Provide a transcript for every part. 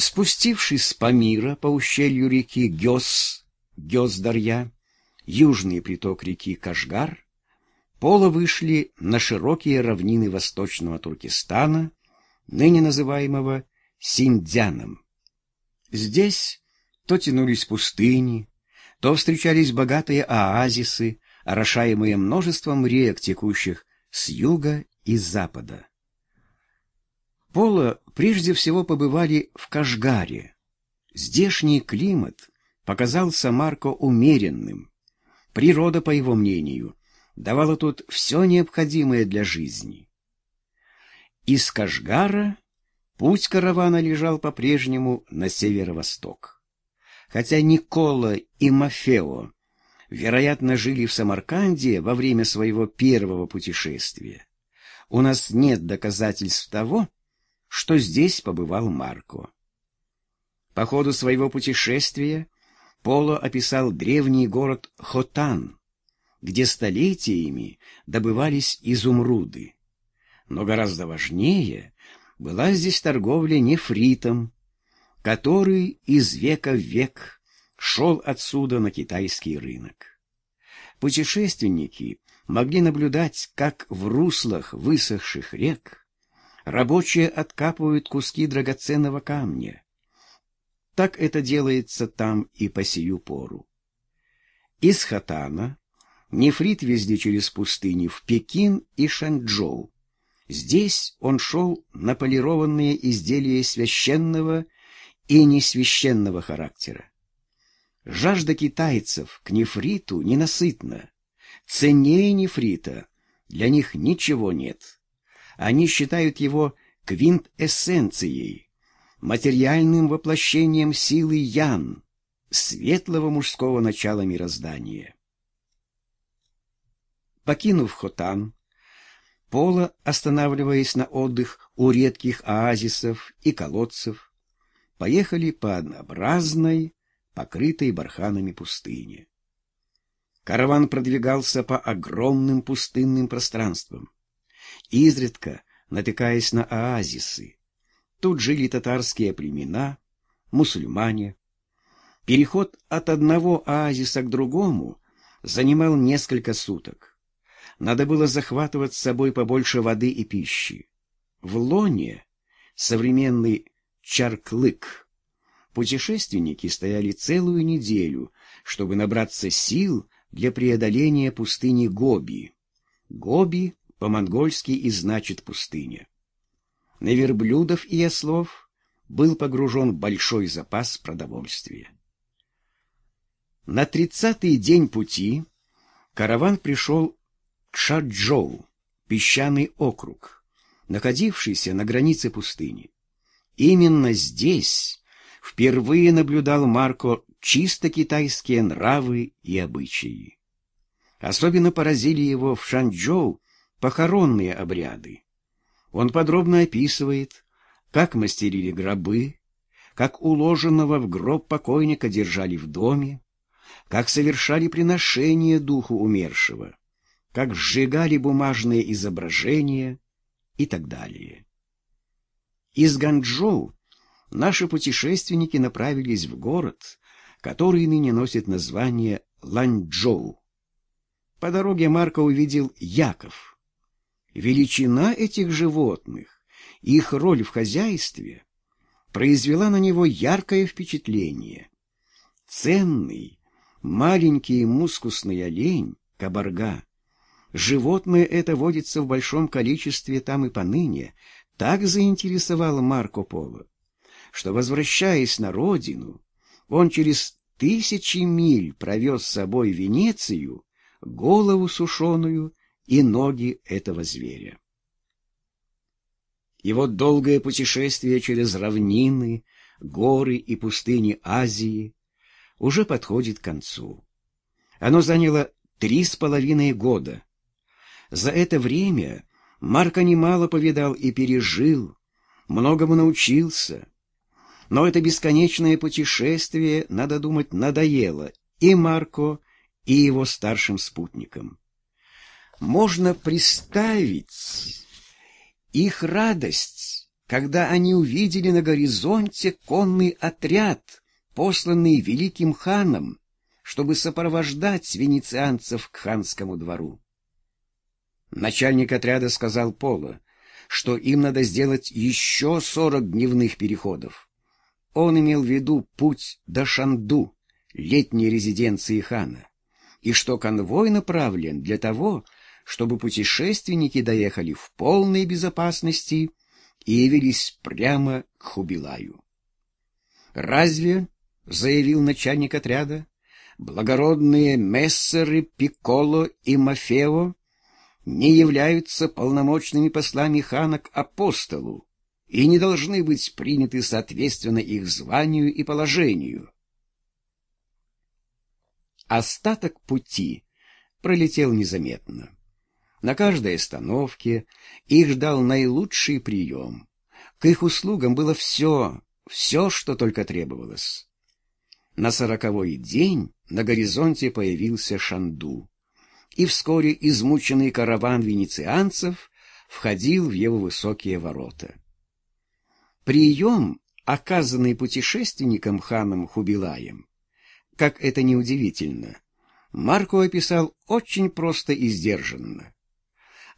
Спустившись с Памира по ущелью реки Гёс, Гёс-Дарья, южный приток реки Кашгар, Пола вышли на широкие равнины восточного Туркестана, ныне называемого Синдзяном. Здесь то тянулись пустыни, то встречались богатые оазисы, орошаемые множеством рек, текущих с юга и запада. Пола прежде всего побывали в Кашгаре. Здешний климат показался Марко умеренным. Природа, по его мнению, давала тут все необходимое для жизни. Из Кашгара путь каравана лежал по-прежнему на северо-восток. Хотя Никола и Мафео, вероятно, жили в Самарканде во время своего первого путешествия, у нас нет доказательств того, что здесь побывал Марко. По ходу своего путешествия Поло описал древний город Хотан, где столетиями добывались изумруды. Но гораздо важнее была здесь торговля нефритом, который из века в век шел отсюда на китайский рынок. Путешественники могли наблюдать, как в руслах высохших рек рабочие откапывают куски драгоценного камня. Так это делается там и по сию пору. Из Хатана нефрит везли через пустыни в Пекин и Шанчжоу. Здесь он шел на полированные изделия священного и несвященного характера. Жажда китайцев к нефриту ненасытна. Ценнее нефрита для них ничего нет. Они считают его квинтэссенцией, материальным воплощением силы Ян, светлого мужского начала мироздания. Покинув Хотан, Пола, останавливаясь на отдых у редких оазисов и колодцев, поехали по однообразной, покрытой барханами пустыне. Караван продвигался по огромным пустынным пространствам изредка натыкаясь на оазисы. Тут жили татарские племена, мусульмане. Переход от одного оазиса к другому занимал несколько суток. Надо было захватывать с собой побольше воды и пищи. В Лоне, современный Чарклык, путешественники стояли целую неделю, чтобы набраться сил для преодоления пустыни Гоби. Гоби по-монгольски и значит пустыня. На верблюдов и ослов был погружен большой запас продовольствия. На тридцатый день пути караван пришел к Шаджоу, песчаный округ, находившийся на границе пустыни. Именно здесь впервые наблюдал Марко чисто китайские нравы и обычаи. Особенно поразили его в Шанчжоу похоронные обряды. Он подробно описывает, как мастерили гробы, как уложенного в гроб покойника держали в доме, как совершали приношение духу умершего, как сжигали бумажные изображения и так далее. Из Ганчжоу наши путешественники направились в город, который ныне носит название Ланчжоу. По дороге Марко увидел Яков — Величина этих животных, их роль в хозяйстве произвела на него яркое впечатление. Ценный, маленький мускусный олень, кабарга, животное это водится в большом количестве там и поныне, так заинтересовало Марко Поло, что, возвращаясь на родину, он через тысячи миль провез с собой Венецию, голову сушеную и ноги этого зверя. Его долгое путешествие через равнины, горы и пустыни Азии уже подходит к концу. Оно заняло три с половиной года. За это время Марко немало повидал и пережил, многому научился. Но это бесконечное путешествие, надо думать, надоело и Марко, и его старшим спутникам можно представить их радость, когда они увидели на горизонте конный отряд, посланный великим ханом, чтобы сопровождать венецианцев к ханскому двору. Начальник отряда сказал Поло, что им надо сделать еще сорок дневных переходов. Он имел в виду путь до Шанду, летней резиденции хана, и что конвой направлен для того, чтобы путешественники доехали в полной безопасности и явились прямо к Хубилаю. «Разве, — заявил начальник отряда, — благородные мессеры Пикколо и Мафео не являются полномочными послами хана к апостолу и не должны быть приняты соответственно их званию и положению. Остаток пути пролетел незаметно. На каждой остановке их ждал наилучший прием. К их услугам было все, все, что только требовалось. На сороковой день на горизонте появился Шанду и вскоре измученный караван венецианцев входил в его высокие ворота. Прием, оказанный путешественником ханом Хубилаем, как это неудивительно, Марко описал очень просто и сдержанно.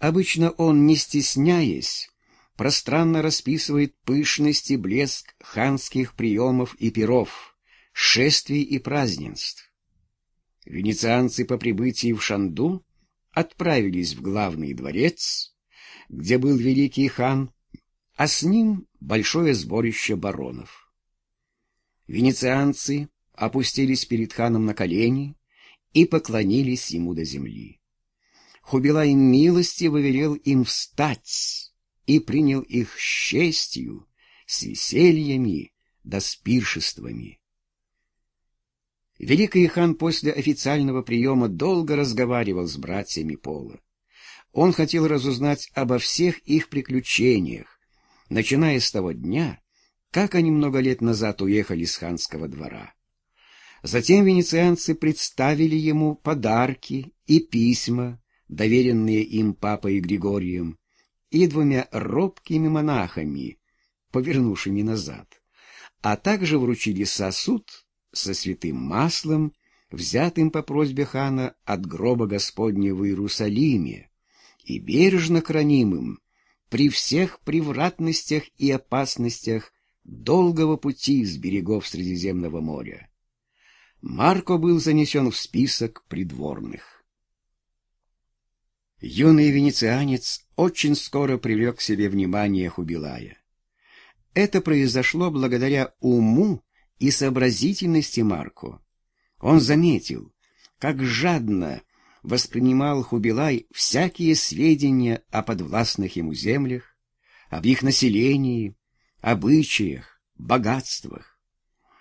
Обычно он, не стесняясь, пространно расписывает пышность и блеск ханских приемов и перов, шествий и празднеств. Венецианцы по прибытии в Шанду отправились в главный дворец, где был великий хан, а с ним большое сборище баронов. Венецианцы опустились перед ханом на колени и поклонились ему до земли. Хубилай милостиво велел им встать и принял их с честью, с весельями да с пиршествами. Великий хан после официального приема долго разговаривал с братьями Пола. Он хотел разузнать обо всех их приключениях, начиная с того дня, как они много лет назад уехали с ханского двора. Затем венецианцы представили ему подарки и письма, доверенные им папой Григорием, и двумя робкими монахами, повернувшими назад, а также вручили сосуд со святым маслом, взятым по просьбе хана от гроба Господня в Иерусалиме, и бережно хранимым при всех превратностях и опасностях долгого пути с берегов Средиземного моря. Марко был занесен в список придворных. Юный венецианец очень скоро привлек к себе внимание Хубилая. Это произошло благодаря уму и сообразительности Марко. Он заметил, как жадно воспринимал Хубилай всякие сведения о подвластных ему землях, об их населении, обычаях, богатствах.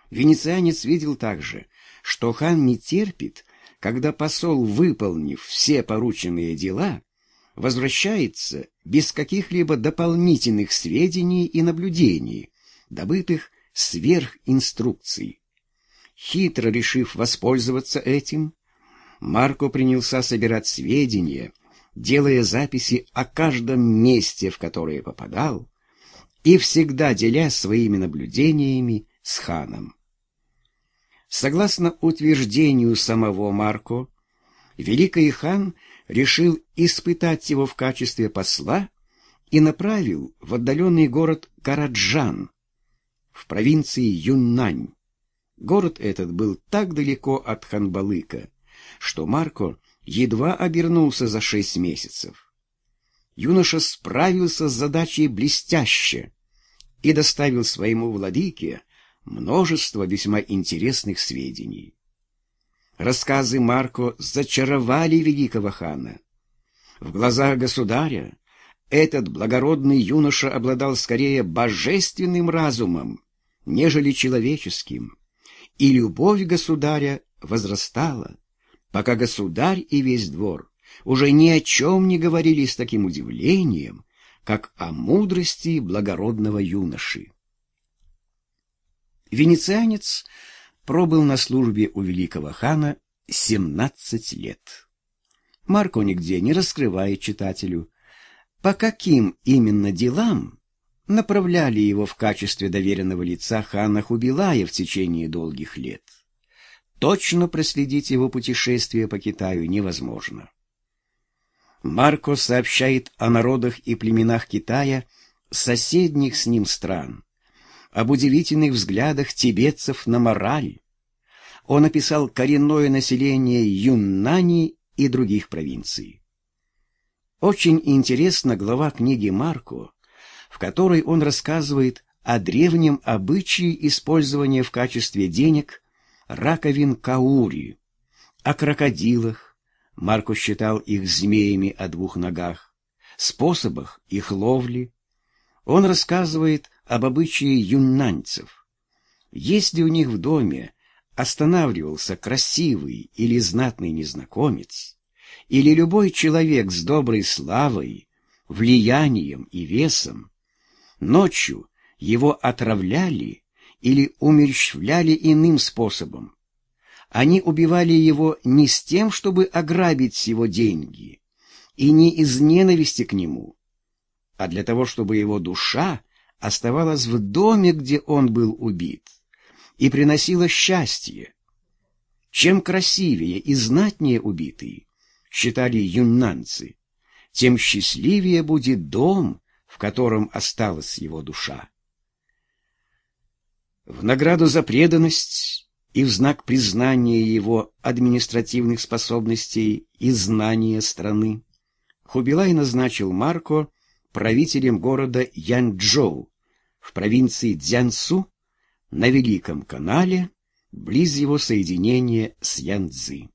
Венецианец видел также, что хан не терпит, когда посол, выполнив все порученные дела, возвращается без каких-либо дополнительных сведений и наблюдений, добытых сверх инструкций. Хитро решив воспользоваться этим, Марко принялся собирать сведения, делая записи о каждом месте, в которое попадал, и всегда деля своими наблюдениями с ханом. Согласно утверждению самого Марко, великий хан решил испытать его в качестве посла и направил в отдаленный город Караджан, в провинции Юннань. Город этот был так далеко от Ханбалыка, что Марко едва обернулся за шесть месяцев. Юноша справился с задачей блестяще и доставил своему владыке множество весьма интересных сведений. Рассказы Марко зачаровали великого хана. В глазах государя этот благородный юноша обладал скорее божественным разумом, нежели человеческим, и любовь государя возрастала, пока государь и весь двор уже ни о чем не говорили с таким удивлением, как о мудрости благородного юноши. Венецианец пробыл на службе у великого хана семнадцать лет. Марко нигде не раскрывает читателю, по каким именно делам направляли его в качестве доверенного лица хана Хубилая в течение долгих лет. Точно проследить его путешествие по Китаю невозможно. Марко сообщает о народах и племенах Китая, соседних с ним стран, об удивительных взглядах тибетцев на мораль. Он описал коренное население Юннани и других провинций. Очень интересна глава книги Марко, в которой он рассказывает о древнем обычае использования в качестве денег раковин каури, о крокодилах, Марко считал их змеями о двух ногах, способах их ловли. Он рассказывает об обычае юннанцев. Если у них в доме останавливался красивый или знатный незнакомец, или любой человек с доброй славой, влиянием и весом, ночью его отравляли или умерщвляли иным способом, они убивали его не с тем, чтобы ограбить его деньги, и не из ненависти к нему, а для того, чтобы его душа оставалась в доме, где он был убит, и приносила счастье. Чем красивее и знатнее убитый, считали юннанцы, тем счастливее будет дом, в котором осталась его душа. В награду за преданность и в знак признания его административных способностей и знания страны Хубилай назначил Марко правителем города Янчжоу в провинции Цзянсу на Великом канале близ его соединения с Янцзы.